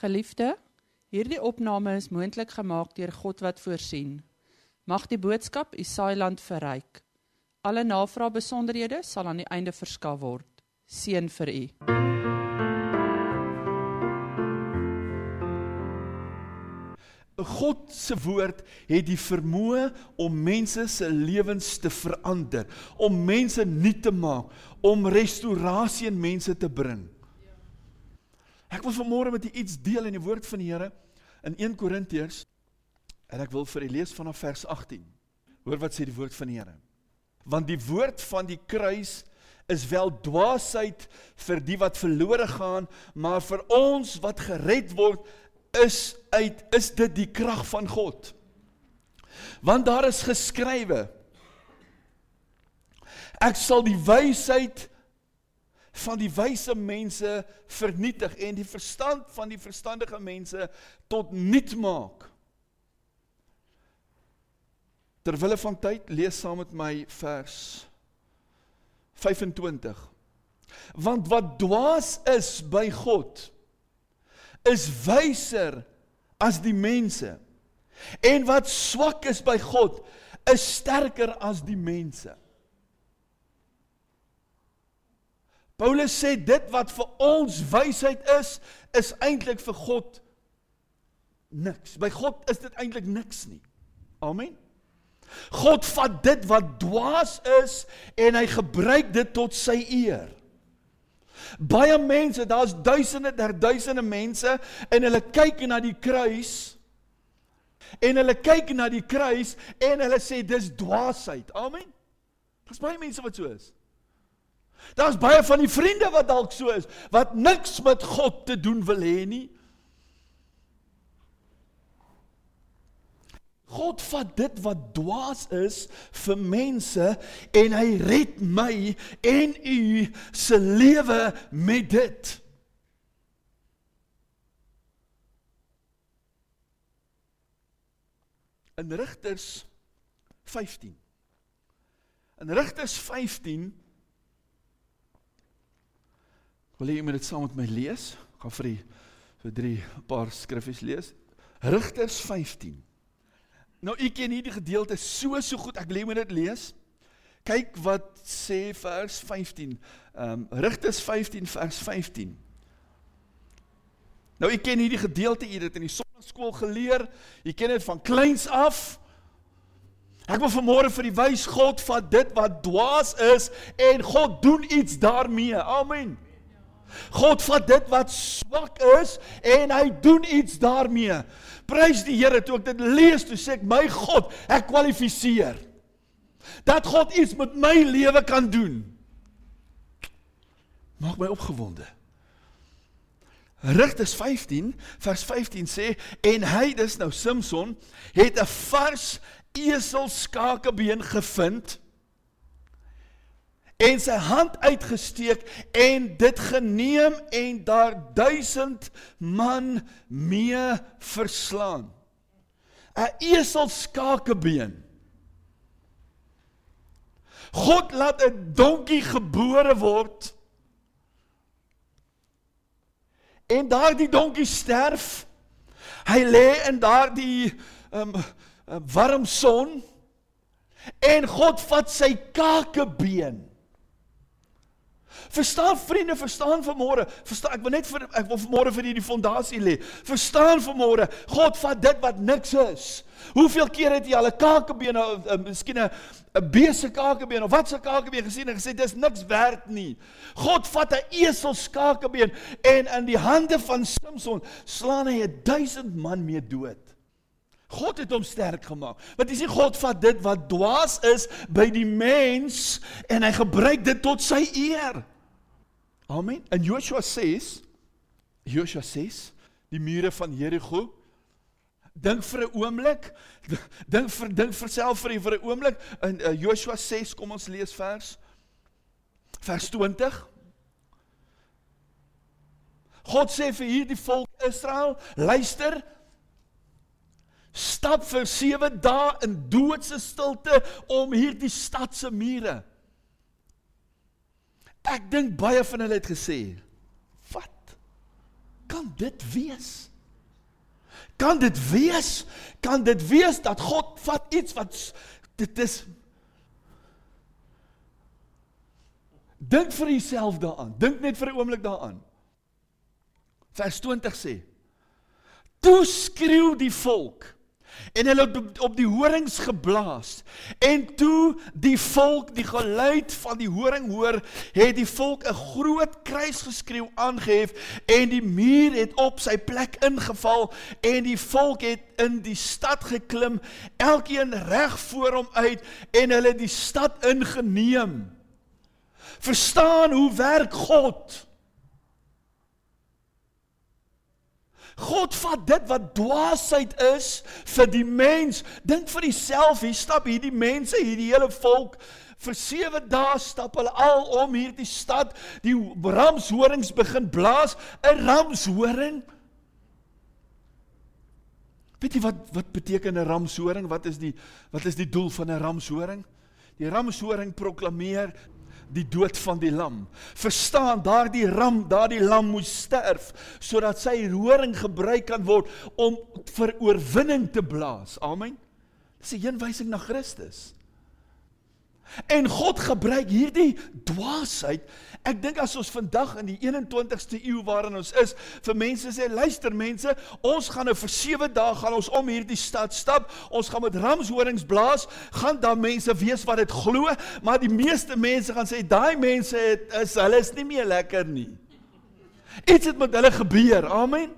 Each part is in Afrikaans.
Geliefde, hierdie opname is moontlik gemaak deur God wat voorsien. Mag die boodskap u saailand verryk. Alle navrae besonderhede sal aan die einde verskaf word. Seën vir u. God se woord het die vermoë om mense se lewens te verander, om mense nuut te maak, om restaurasie in mense te bring. Ek wil vanmôre met u iets deel in die woord van die Here in 1 Korintiërs en ek wil vir u lees vanaf vers 18. Hoor wat sê die woord van die Here. Want die woord van die kruis is wel dwaasheid vir die wat verlore gaan, maar vir ons wat gered word is uit is dit die krag van God. Want daar is geskrywe Ek sal die wysheid van die wyse mense vernietig en die verstand van die verstandige mense tot niet maak. Terwille van tyd lees saam met my vers 25. Want wat dwaas is by God is wyser as die mense. En wat swak is by God is sterker as die mense. Paulus sê dit wat vir ons wysheid is, is eintlik vir God niks. By God is dit eintlik niks nie. Amen. God vat dit wat dwaas is en hy gebruik dit tot sy eer. Baie mense, daar's duisende, der duisende mense en hulle kyk na die kruis en hulle kyk na die kruis en hulle sê dis dwaasheid. Amen. Daar's baie mense wat so is. Daar's baie van die vriende wat dalk so is, wat niks met God te doen wil hê nie. God vat dit wat dwaas is vir mense en hy red my en u se lewe met dit. In Rigters 15. In Rigters 15 Wil jy met dit saam met my lees? Gaan vir die so drie paar skriffies lees. Rigters 15. Nou ek ken hierdie gedeelte so so goed. Ek wil jy met dit lees. Kyk wat sê vers 15. Ehm um, Rigters 15 vers 15. Nou ek ken hierdie gedeelte, jy het dit in die sonnaskool geleer. Jy ken dit van kleins af. Ek wil vanmôre vir die wys God vat dit wat dwaas is en God doen iets daarmee. Amen. God vat dit wat swak is en hy doen iets daarmee. Prys die Here toe ek dit lees, toe sê ek my God, ek kwalifiseer. Dat God iets met my lewe kan doen. Maak my opgewonde. Rigters 15 vers 15 sê en hy dis nou Samson het 'n vars eselskakebeen gevind en sy hand uitgesteek en dit geneem en daar duisend man mee verslaan. 'n Eselskakebeen. God laat 'n donkie gebore word. En daardie donkie sterf. Hy lê in daardie um, warm son. En God vat sy kakebeen Verstaan vriende, verstaan vanmôre. Verstaan, ek wil net vir ek wil vanmôre vir hierdie fondasie lê. Verstaan vanmôre, God vat dit wat niks is. Hoeveel keer het jy al 'n kakebeen uh, miskien 'n 'n beeste kakebeen of wat se kakebeen gesien en gesê dis niks werd nie. God vat 'n eselskakebeen en in die hande van Samson slaan hy 'n 1000 man mee dood. God het hom sterk gemaak. Want jy sien God vat dit wat dwaas is by die mens en hy gebruik dit tot sy eer. Amen. En Joshua sê, Joshua sê, die mure van Jericho dink vir 'n oomblik, dink vir dink vir self vir vir 'n oomblik in uh, Joshua 6, kom ons lees vers vers 20. God sê vir hierdie volk Israel, luister, stap vir 7 dae in doodse stilte om hierdie stad se mure Ek dink baie van hulle het gesê, "Wat kan dit wees?" Kan dit wees? Kan dit wees dat God vat iets wat dit is Dink vir jouself daaraan. Dink net vir 'n oomblik daaraan. Vers 20 sê: Toe skreeu die volk en hulle het op die horings geblaas. En toe die volk die geluid van die horing hoor het die volk 'n groot kruisgeskreeu aangehef en die muur het op sy plek ingeval en die volk het in die stad geklim elkeen reg voor hom uit en hulle die stad ingeneem. Verstaan hoe werk God God vat dit wat dwaasheid is vir die mens. Dink vir jouself, hier stap hierdie mense, hierdie hele volk vir 7 dae stap hulle al om hierdie stad. Die ramshorings begin blaas, 'n ramshoring. Weet jy wat wat beteken 'n ramshoring? Wat is die wat is die doel van 'n ramshoring? Die ramshoring proklameer die dood van die lam. Verstaan, daardie ram, daardie lam moes sterf sodat sy horing gebruik kan word om vir oorwinning te blaas. Amen. Dis 'n heenwysing na Christus. En God gebruik hierdie dwaasheid. Ek dink as ons vandag in die 21ste eeu waarin ons is, vir mense sê, luister mense, ons gaan nou vir 7 dae gaan ons om hierdie stad stap. Ons gaan met ramshorings blaas. Gaan daar mense wees wat dit glo, maar die meeste mense gaan sê daai mense het, is hulle is nie meer lekker nie. Iets het met hulle gebeur. Amen.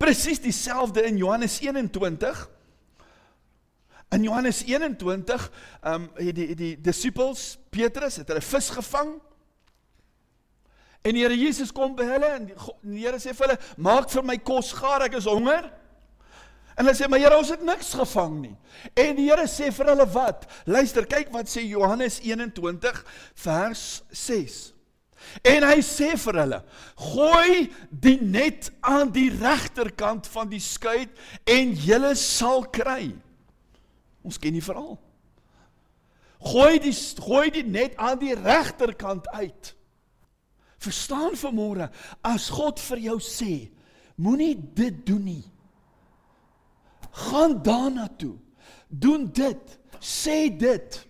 Presies dieselfde in Johannes 21 In Johannes 21, ehm um, het die die disippels Petrus het hulle vis gevang. En die Here Jesus kom by hulle en die, die Here sê vir hulle: "Maak vir my kos gaar, ek is honger." En hulle sê: "Maar Here, ons het niks gevang nie." En die Here sê vir hulle wat? Luister, kyk wat sê Johannes 21 vers 6. En hy sê vir hulle: "Gooi die net aan die regterkant van die skei en julle sal kry." Ons ken die verhaal. Gooi die gooi die net aan die regterkant uit. Verstaan vanmôre, as God vir jou sê, moenie dit doen nie. Gaan daarna toe. Doen dit. Sê dit.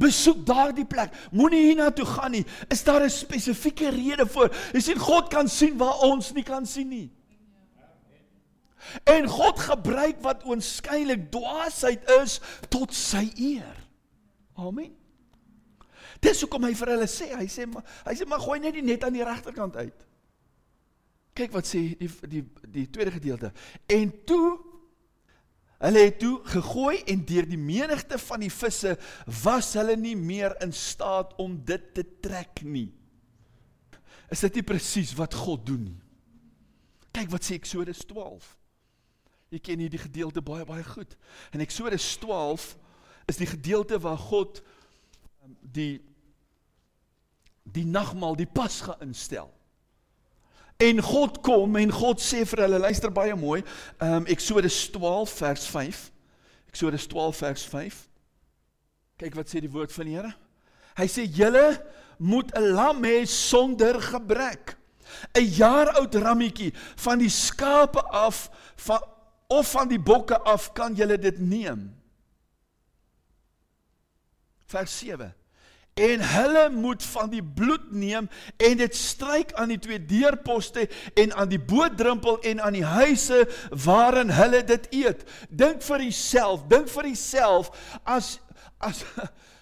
Besoek daardie plek. Moenie hiernatoe gaan nie. Is daar 'n spesifieke rede vir? Jy sien God kan sien waar ons nie kan sien nie. En God gebruik wat oënskynlik dwaasheid is tot sy eer. Amen. Dis hoekom hy vir hulle sê, hy sê hy sê maar gooi net die net aan die regterkant uit. Kyk wat sê die die die tweede gedeelte. En toe hulle het toe gegooi en deur die menigte van die visse was hulle nie meer in staat om dit te trek nie. Is dit nie presies wat God doen nie? Kyk wat sê Eksodus 12. Jy ken hierdie gedeelte baie baie goed. In Eksodus 12 is die gedeelte waar God um, die die nagmaal, die Pasga instel. En God kom en God sê vir hulle, luister baie mooi, um Eksodus 12 vers 5. Eksodus 12 vers 5. Kyk wat sê die woord van die Here. Hy sê julle moet 'n lam hê sonder gebrek. 'n jaar oud rammetjie van die skape af van of van die bokke af kan julle dit neem. Vers 7. En hulle moet van die bloed neem en dit stryk aan die twee deurposte en aan die bootdrempel en aan die huise waarin hulle dit eet. Dink vir jouself, dink vir jouself as as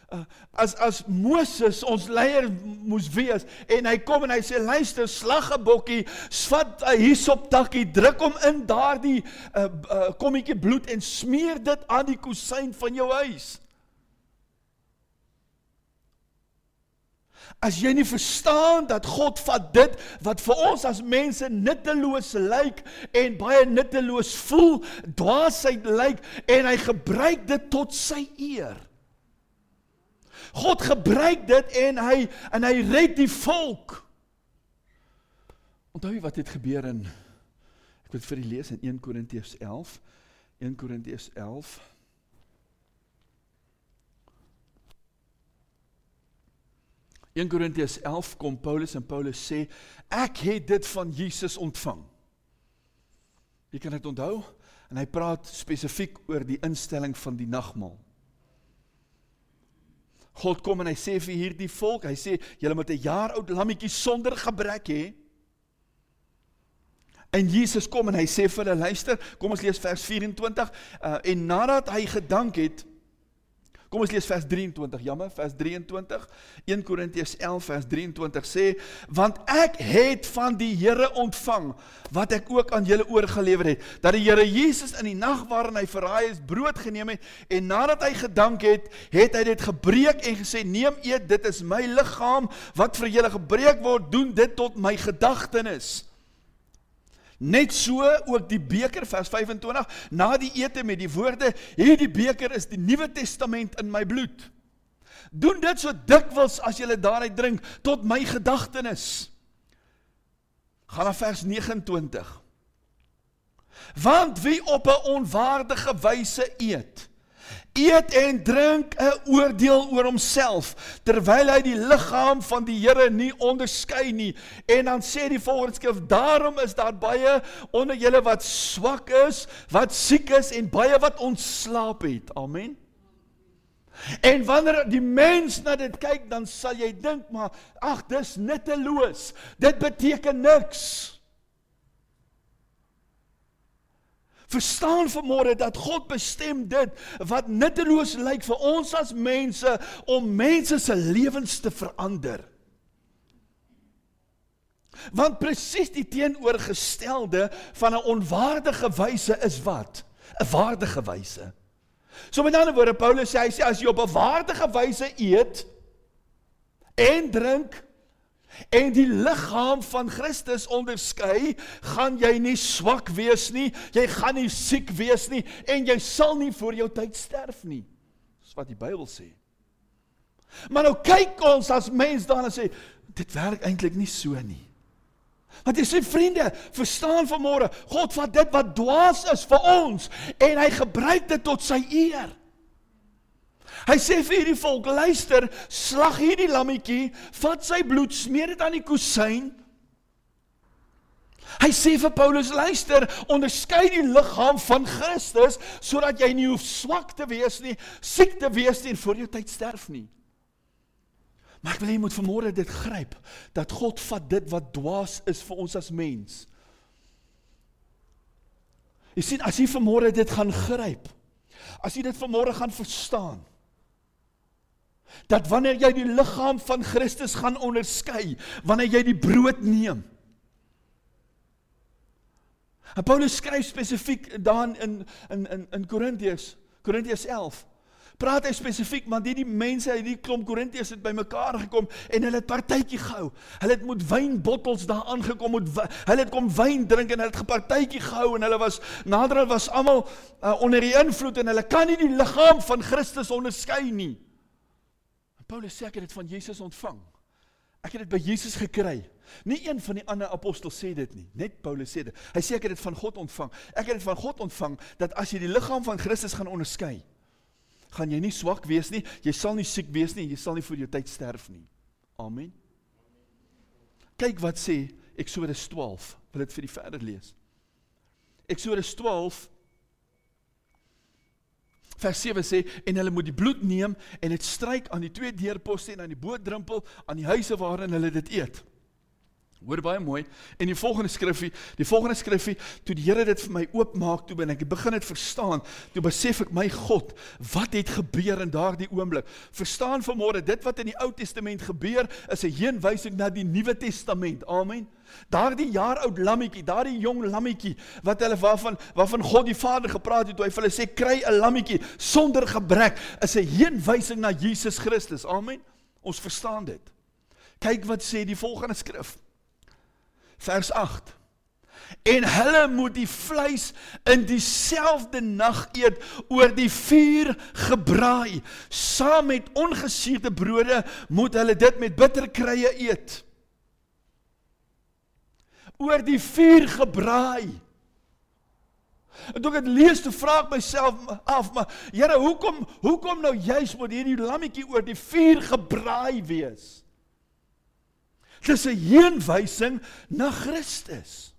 Uh, as as Moses ons leier moes wees en hy kom en hy sê luister slag 'n bokkie vat 'n hysop takkie druk hom in daardie uh, uh, kommetjie bloed en smeer dit aan die kusyn van jou huis As jy nie verstaan dat God vat dit wat vir ons as mense nutteloos lyk en baie nutteloos voel, dwaasheid lyk en hy gebruik dit tot sy eer. God gebruik dit en hy en hy red die volk. Onthou jy wat het gebeur in ek wil vir julle lees in 1 Korintiërs 11. 1 Korintiërs 11 1 Korintiërs 11 kom Paulus en Paulus sê ek het dit van Jesus ontvang. Jy kan dit onthou en hy praat spesifiek oor die instelling van die nagmaal. God kom en hy sê vir hierdie volk, hy sê julle moet 'n jaar oud lammetjie sonder gebrek hê. En Jesus kom en hy sê vir hulle luister, kom ons lees vers 24 uh, en nadat hy gedank het Kom ons lees vers 23. Jammer, vers 23. 1 Korintiërs 11 vers 23 sê, "Want ek het van die Here ontvang wat ek ook aan julle oorgelewer het, dat die Here Jesus in die nag waarin hy verraai is, brood geneem het en nadat hy gedank het, het hy dit gebreek en gesê, "Neem eet, dit is my liggaam wat vir julle gebreek word, doen dit tot my gedagtenis." Net so ook die beker vers 25 na die ete met die woorde hierdie beker is die Nuwe Testament in my bloed. Doen dit so dikwels as jy daaruit drink tot my gedagtenis. Gaan na vers 29. Want wie op 'n onwaardige wyse eet eet en drink 'n oordeel oor homself terwyl hy die liggaam van die Here nie onderskei nie. En dan sê die volgende skrif daarom is daar baie onder julle wat swak is wat siek is en baie wat ontslaap het. Amen. En wanneer die mens na dit kyk dan sal jy dink maar ag dis nutteloos. Dit beteken niks Verstaan vanmôre dat God bestem dit wat nutteloos lyk vir ons as mense om mense se lewens te verander. Want presies die teenoorgestelde van 'n onwaardige wyse is wat? 'n Waardige wyse. So met ander woorde Paulus sê hy sê as jy op 'n waardige wyse eet en drink en die liggaam van Christus onderskei, gaan jy nie swak wees nie, jy gaan nie siek wees nie en jy sal nie voor jou tyd sterf nie. Dis wat die Bybel sê. Maar nou kyk ons as mens daarna sê, dit werk eintlik nie so nie. Want jy sê vriende, verstaan vanmôre, God vat dit wat dwaas is vir ons en hy gebruik dit tot sy eer. Hy sê vir hierdie volk, luister, slag hierdie lammetjie, vat sy bloed, smeer dit aan die kusyn. Hy sê vir Paulus, luister, onderskei die liggaam van Christus sodat jy nie hoef swak te wees nie, siek te wees nie en voor jou tyd sterf nie. Maar ek wil hê jy moet vanmôre dit gryp dat God vat dit wat dwaas is vir ons as mens. Jy sien as jy vanmôre dit gaan gryp, as jy dit vanmôre gaan verstaan, dat wanneer jy die liggaam van Christus gaan onderskei, wanneer jy die brood neem. En Paulus skryf spesifiek daar in in in in Korintiërs, Korintiërs 11. Praat hy spesifiek want hierdie mense uit die klomp Korintiërs het bymekaar gekom en hulle het partytjie gehou. Hulle het met wynbottels daar aangekom met hulle het kom wyn drink en hulle het gepartytjie gehou en hulle was nader was almal uh, onder die invloed en hulle kan nie die liggaam van Christus onderskei nie. Paulus sê ek het dit van Jesus ontvang. Ek het dit by Jesus gekry. Nie een van die ander apostels sê dit nie. Net Paulus sê dit. Hy sê ek het dit van God ontvang. Ek het dit van God ontvang dat as jy die liggaam van Christus gaan onderskei, gaan jy nie swak wees nie, jy sal nie siek wees nie, jy sal nie voor jou tyd sterf nie. Amen. Kyk wat sê Eksodus 12. Wil dit vir die verder lees. Eksodus 12 vers 7 sê en hulle moet die bloed neem en dit stryk aan die twee deurposte en aan die bootdrempel aan die huise waarin hulle dit eet. Hoor baie mooi. En die volgende skriffie, die volgende skriffie, toe die Here dit vir my oopmaak, toe ben ek begin dit verstaan, toe besef ek my God, wat het gebeur in daardie oomblik? Verstaan vanmôre, dit wat in die Ou Testament gebeur, is 'n heenwysing na die Nuwe Testament. Amen. Daardie jaar oud lammetjie, daardie jong lammetjie wat hulle waarvan waarvan God die Vader gepraat het toe hy vir hulle sê kry 'n lammetjie sonder gebrek, is 'n heenwysing na Jesus Christus. Amen. Ons verstaan dit. Kyk wat sê die volgende skrif vers 8. En hulle moet die vleis in dieselfde nag eet oor die vuur gebraai. Saam met ongesuurde brode moet hulle dit met bitterkrye eet. Oor die vuur gebraai. En toe ek dit lees, toe vra ek myself af, maar Here, hoekom hoekom nou juis moet hierdie lammetjie oor die vuur gebraai wees? Dis 'n heenwysing na Christus.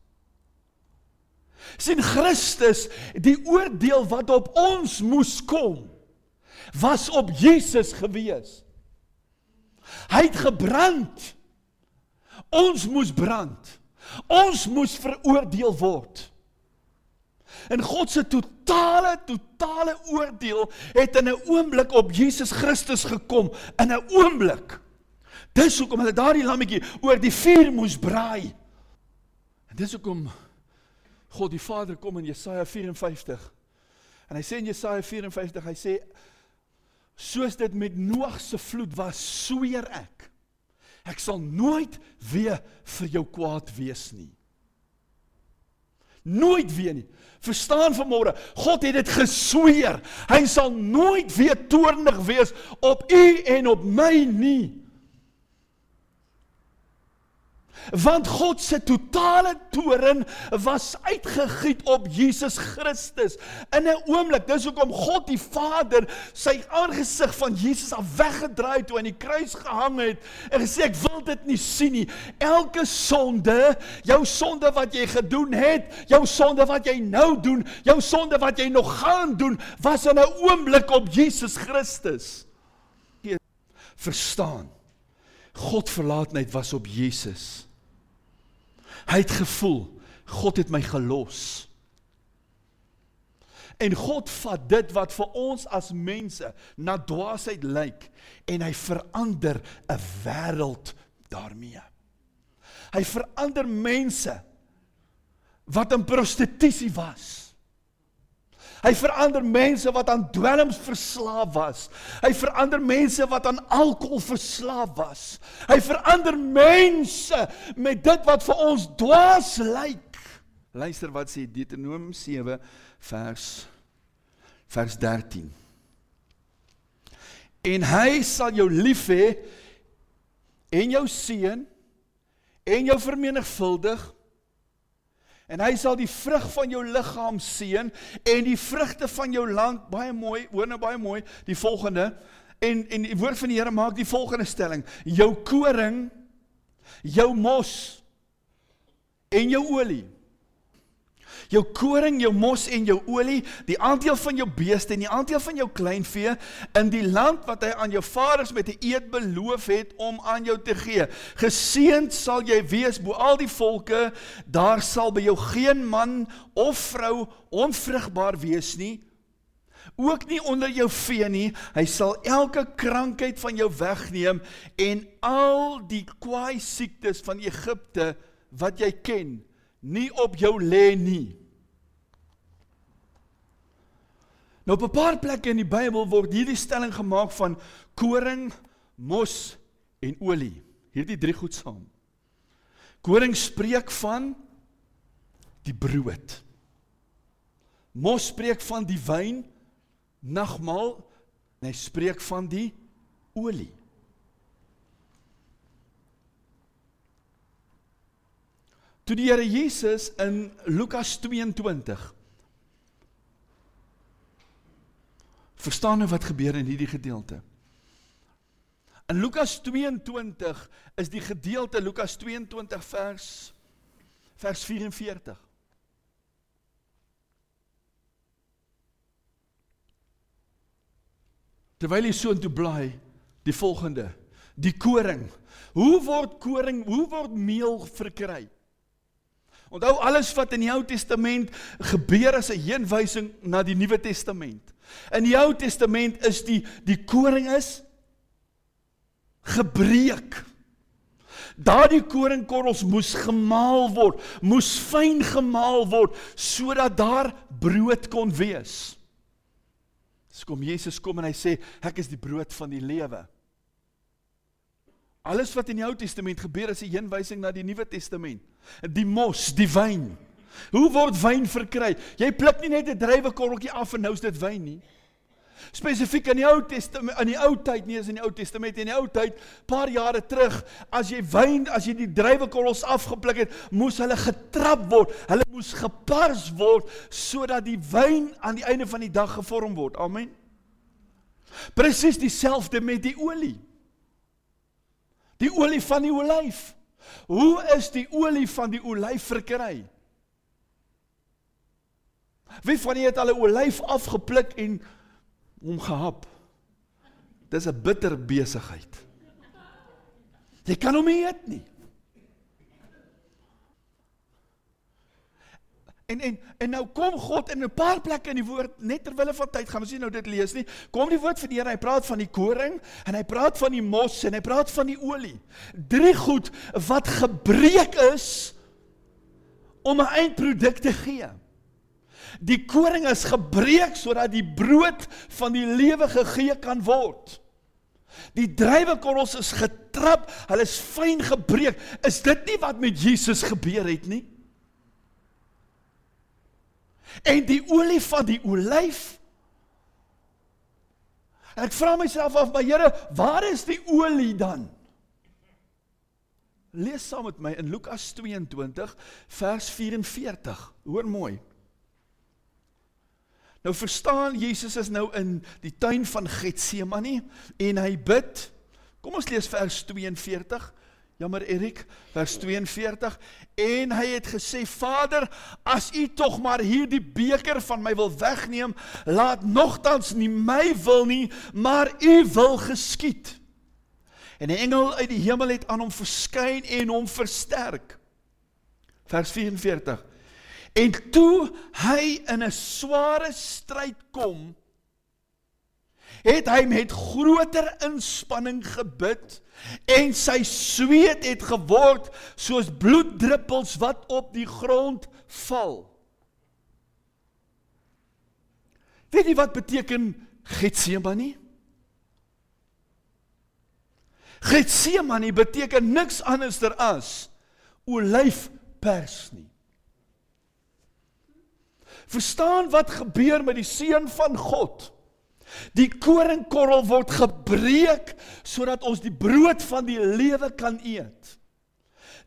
sien Christus die oordeel wat op ons moes kom was op Jesus gewees. Hy het gebrand. Ons moes brand. Ons moes veroordeel word. En God se totale totale oordeel het in 'n oomblik op Jesus Christus gekom in 'n oomblik. Dis hoekom hulle daardie lammetjie oor die vuur moes braai. En dis hoekom God die Vader kom in Jesaja 54. En hy sê in Jesaja 54, hy sê soos dit met Noag se vloed was, sweer ek. Ek sal nooit weer vir jou kwaad wees nie. Nooit weer nie. Verstaan vanmôre, God het dit gesweer. Hy sal nooit weer toornig wees op u en op my nie. Want God se totale toorn was uitgegiet op Jesus Christus in 'n oomblik. Dis hoekom God die Vader sy aangesig van Jesus af weggedraai toe aan die kruis gehang het en gesê ek wil dit nie sien nie. Elke sonde, jou sonde wat jy gedoen het, jou sonde wat jy nou doen, jou sonde wat jy nog gaan doen, was in 'n oomblik op Jesus Christus. Verstaan. God verlaatheid was op Jesus. Hy het gevoel God het my gelos. En God vat dit wat vir ons as mense na dwaasheid lyk en hy verander 'n wêreld daarmee. Hy verander mense wat in prostitusie was Hy verander mense wat aan dwelms verslaaf was. Hy verander mense wat aan alkohol verslaaf was. Hy verander mense met dit wat vir ons dwaas lyk. Luister wat sê Deuteronomium 7 vers vers 13. En hy sal jou lief hê en jou seën en jou vermenigvuldig En hy sal die vrug van jou liggaam seën en die vrugte van jou land baie mooi, hoor nou baie mooi, die volgende. En en die woord van die Here maak die volgende stelling: jou koring, jou mos en jou olie jou koring, jou mos en jou olie, die aandeel van jou beeste en die aandeel van jou kleinvee in die land wat hy aan jou vaders met 'n eed beloof het om aan jou te gee. Geseënd sal jy wees bo al die volke, daar sal by jou geen man of vrou onvrugbaar wees nie. Ook nie onder jou vee nie. Hy sal elke krankheid van jou wegneem en al die kwaai siektes van Egipte wat jy ken, nie op jou lê nie. Nou op 'n paar plekke in die Bybel word hierdie stelling gemaak van koring, mos en olie. Hierdie drie goed saam. Koring spreek van die brood. Mos spreek van die wyn, nagmaal, en hy spreek van die olie. Toe die Here Jesus in Lukas 22 Verstaan nou wat gebeur in hierdie gedeelte. In Lukas 22 is die gedeelte Lukas 22 vers vers 44. Terwyl hy so intoe bly, die volgende, die koring. Hoe word koring, hoe word meel verkry? Onthou alles wat in die Ou Testament gebeur as 'n heenwysing na die Nuwe Testament. In die Ou Testament is die die koring is gebreek. Daardie koringkorrels moes gemaal word, moes fyn gemaal word sodat daar brood kon wees. Dis kom Jesus kom en hy sê ek is die brood van die lewe. Alles wat in die Ou Testament gebeur is 'n heenwysing na die Nuwe Testament. Die mos, die wyn. Hoe word wyn verkry? Jy pluk nie net 'n druiwekorreltjie af en nou is dit wyn nie. Spesifiek in die Ou Testament, in die Ou tyd, nie is in die Ou Testament nie, in die Ou tyd, paar jare terug, as jy wyn, as jy die druiwekorrels afgepluk het, moes hulle getrap word. Hulle moes gepars word sodat die wyn aan die einde van die dag gevorm word. Amen. Presies dieselfde met die olie. Die olie van die olyf. Hoe is die olie van die olyf verkry? Wie van julle het al 'n olyf afgepluk en hom gehap? Dis 'n bitter besigheid. Jy kan hom nie eet nie. En en en nou kom God in 'n paar plekke in die woord net ter wille van tyd gaan ons nie nou dit lees nie. Kom die woord van die Here, hy praat van die koring en hy praat van die mos en hy praat van die olie. Drie goed wat gebreek is om 'n eindproduk te gee. Die koring is gebreek sodat die brood van die lewe gegee kan word. Die druiwekorrels is getrap, hulle is fyn gebreek. Is dit nie wat met Jesus gebeur het nie? En die olie van die olyf En ek vra myself af, maar Here, waar is die olie dan? Lees saam met my in Lukas 22 vers 44. Hoor mooi. Nou verstaan Jesus is nou in die tuin van Getsemane en hy bid. Kom ons lees vers 42. Jammer Erik, vers 42 en hy het gesê Vader, as U tog maar hierdie beker van my wil wegneem, laat nogtans nie my wil nie, maar U wil geskied. En 'n engel uit die hemel het aan hom verskyn en hom versterk. Vers 44 En toe hy in 'n sware stryd kom, het hy met groter inspanning gebid en sy sweet het geword soos bloeddruppels wat op die grond val. Weet jy wat beteken Getsemane? Getsemane beteken niks anderster as olyfpers nie. Verstaan wat gebeur met die seun van God? Die koringkorrel word gebreek sodat ons die brood van die lewe kan eet.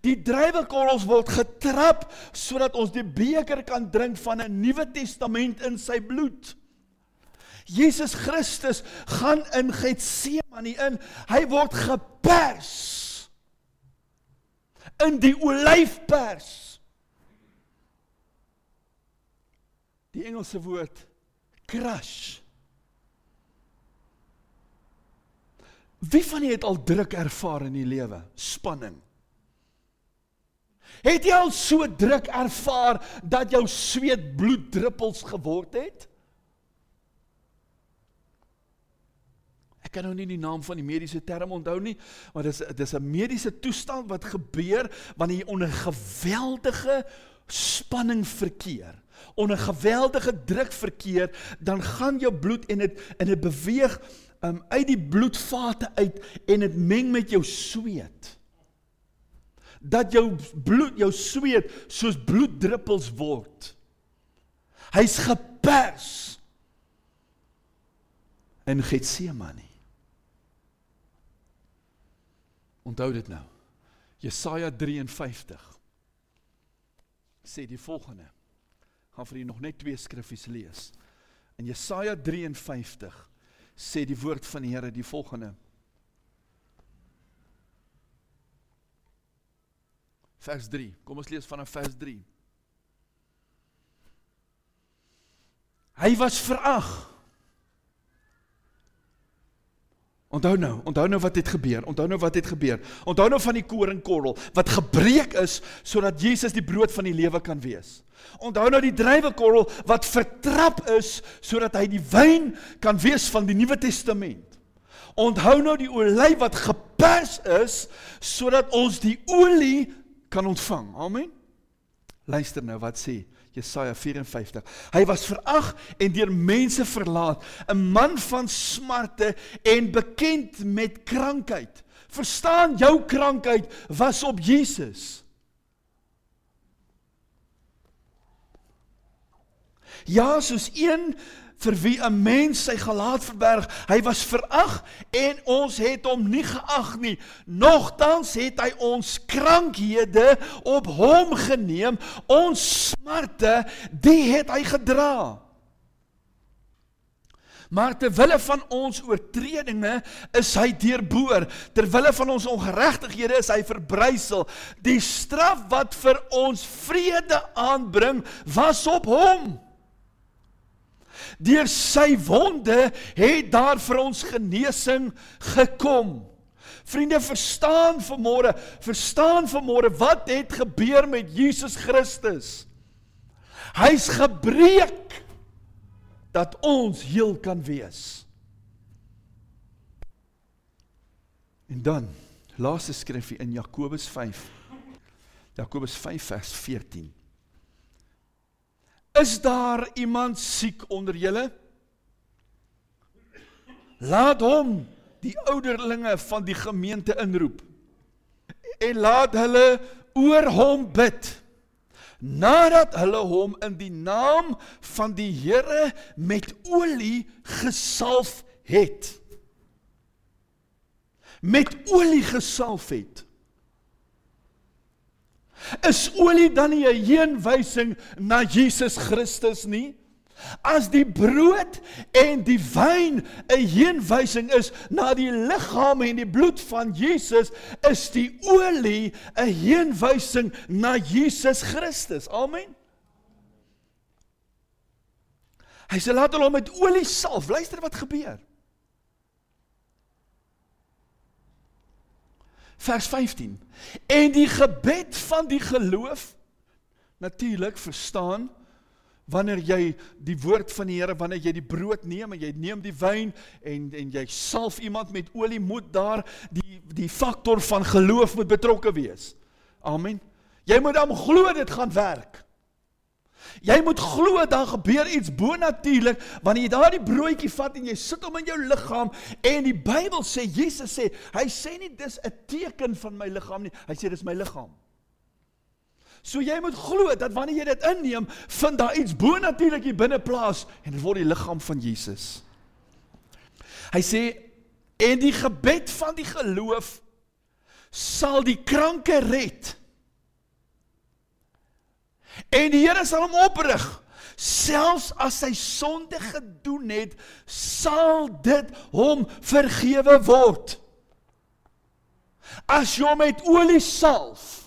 Die druiwekorrels word getrap sodat ons die beker kan drink van 'n Nuwe Testament in sy bloed. Jesus Christus gaan in Getsemane in. Hy word gepers in die olyfpers. Die Engelse woord crush. Wie van julle het al druk ervaar in die lewe? Spanning. Het jy al so druk ervaar dat jou sweet bloeddruppels geword het? Ek kan nou nie die naam van die mediese term onthou nie, maar dis dis 'n mediese toestand wat gebeur wanneer jy onder geweldige spanning verkeer onder geweldige druk verkeer, dan gaan jou bloed en dit en dit beweeg um, uit die bloedvate uit en dit meng met jou sweet. Dat jou bloed, jou sweet soos bloeddruppels word. Hy's gepers in Getsemane. Onthou dit nou. Jesaja 53 sê die volgende gaan vir u nog net twee skriffies lees. In Jesaja 53 sê die woord van die Here die volgende. Vers 3. Kom ons lees vanaf vers 3. Hy was verag Onthou nou, onthou nou wat het gebeur. Onthou nou wat het gebeur. Onthou nou van die koringkorrel wat gebreek is sodat Jesus die brood van die lewe kan wees. Onthou nou die druiwekorrel wat vertrap is sodat hy die wyn kan wees van die Nuwe Testament. Onthou nou die olyf wat gepers is sodat ons die olie kan ontvang. Amen. Luister nou wat sê Jesaja 54. Hy was verag en deur mense verlaat, 'n man van smarte en bekend met krankheid. Verstaan, jou krankheid was op Jesus. Ja, soos een vir wie 'n mens sy gelaat verberg. Hy was verag en ons het hom nie geag nie. Nogtans het hy ons krankhede op hom geneem. Ons smarte, die het hy gedra. Maar ter wille van ons oortredinge is hy deurboor. Ter wille van ons ongeregtighede is hy verbrysel. Die straf wat vir ons vrede aanbring, was op hom. Deur sy wonde het daar vir ons genesing gekom. Vriende, verstaan vanmôre, verstaan vanmôre wat het gebeur met Jesus Christus? Hy's gebreek dat ons heel kan wees. En dan laaste skrifgie in Jakobus 5. Jakobus 5 vers 14. Is daar iemand siek onder julle? Laat hom die ouderlinge van die gemeente inroep en laat hulle oor hom bid nadat hulle hom in die naam van die Here met olie gesalf het. Met olie gesalf het. Is olie dan nie 'n heenwysing na Jesus Christus nie? As die brood en die wyn 'n heenwysing is na die liggaam en die bloed van Jesus, is die olie 'n heenwysing na Jesus Christus. Amen. Hy sê laat hulle hom met olie salf. Luister wat gebeur. Vers 15. En die gebed van die geloof natuurlik verstaan wanneer jy die woord van die Here wanneer jy die brood neem en jy neem die wyn en en jy salf iemand met olie moet daar die die faktor van geloof moet betrokke wees. Amen. Jy moet dan glo dit gaan werk. Jy moet glo dan gebeur iets bonatuurlik wanneer jy daardie broodjie vat en jy sit hom in jou liggaam en die Bybel sê Jesus sê hy sê nie dis 'n teken van my liggaam nie. Hy sê dis my liggaam. So jy moet glo dat wanneer jy dit inneem, vind daar iets bonatuurlik hier binne plaas en dit word die liggaam van Jesus. Hy sê en die gebed van die geloof sal die kranke red. En die Here sal hom oprig. Selfs as hy sonde gedoen het, sal dit hom vergewe word. As jy hom met olie salf,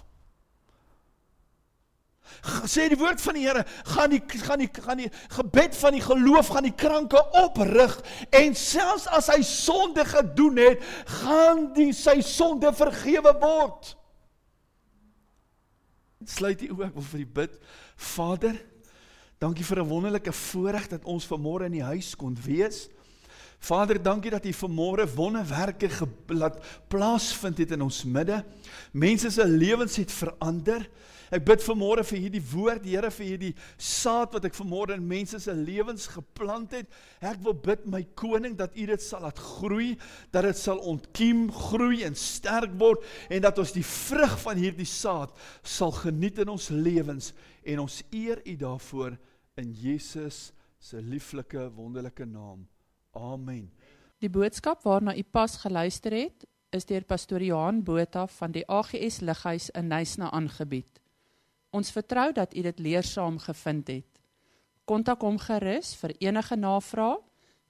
sê die woord van die Here, gaan die gaan die gaan die gebed van die geloof gaan die kranke oprig en selfs as hy sonde gedoen het, gaan die sy sonde vergewe word. Sluit die oë, ek wil vir u bid. Vader, dankie vir 'n wonderlike voorreg dat ons vanmôre in die huis kon wees. Vader, dankie dat U vanmôre wonderwerke laat plaasvind het in ons midde. Mense se lewens het verander. Ek bid vanmôre vir hierdie woord, Here, vir hierdie saad wat ek vanmôre in mense se lewens geplant het. Ek wil bid my koning dat U dit sal laat groei, dat dit sal ontkiem, groei en sterk word en dat ons die vrug van hierdie saad sal geniet in ons lewens en ons eer U daarvoor in Jesus se lieflike wonderlike naam. Amen. Die boodskap waarna u pas geluister het, is deur pastoor Johan Botha van die AGS Lighuis in Nysna aangebied. Ons vertrou dat u dit leersaam gevind het. Kontak hom gerus vir enige navrae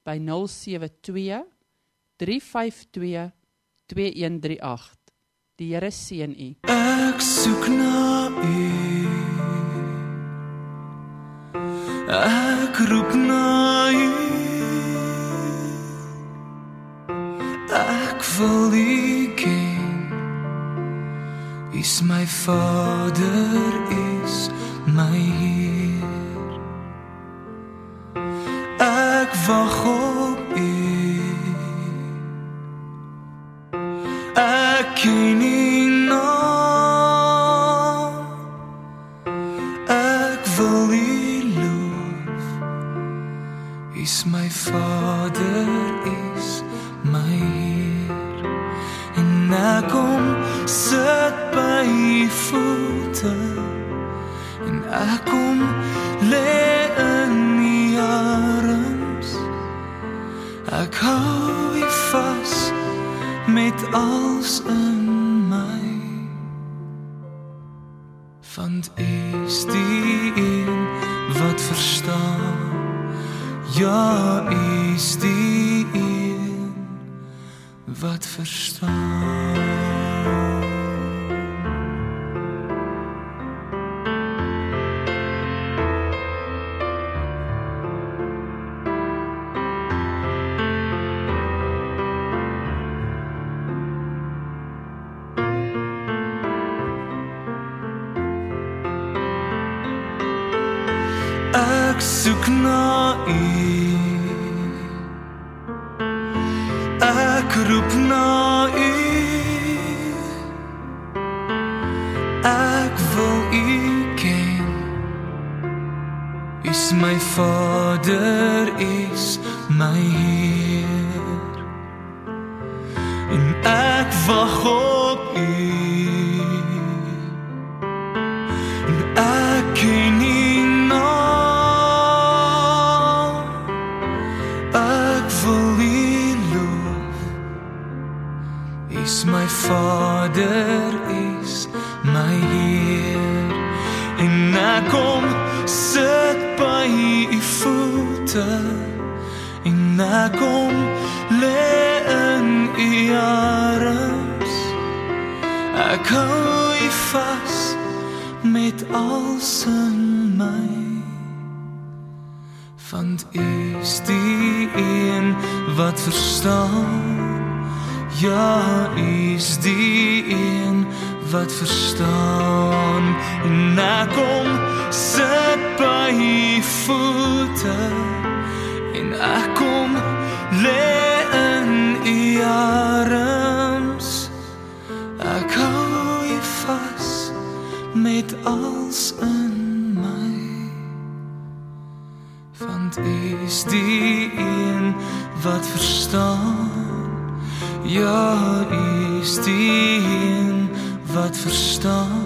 by 072 352 2138. Die Here seën u. Ek soek na u. Ek roep na u. Ek wil u. Is my Vader is my Heer. Ek kom lê in u arms. Ek hou u vas met alles in my. Want u is die een wat verstaan. Ja, u is die een wat verstaan. Is my Vader, is my Heer. En ek wag op U. En ek ken U naam. Ek wil U loof. Is my Vader, En ek kom lê in U arms. Ek hou U vas met als in my. Want U is die een wat verstaan? Ja U is die een wat verstaan. En ek kom sit by U voete en ek kom lê in U arms. Ek hou U vas met als in my. Want U is die een wat verstaan. Ja U is die een wat verstaan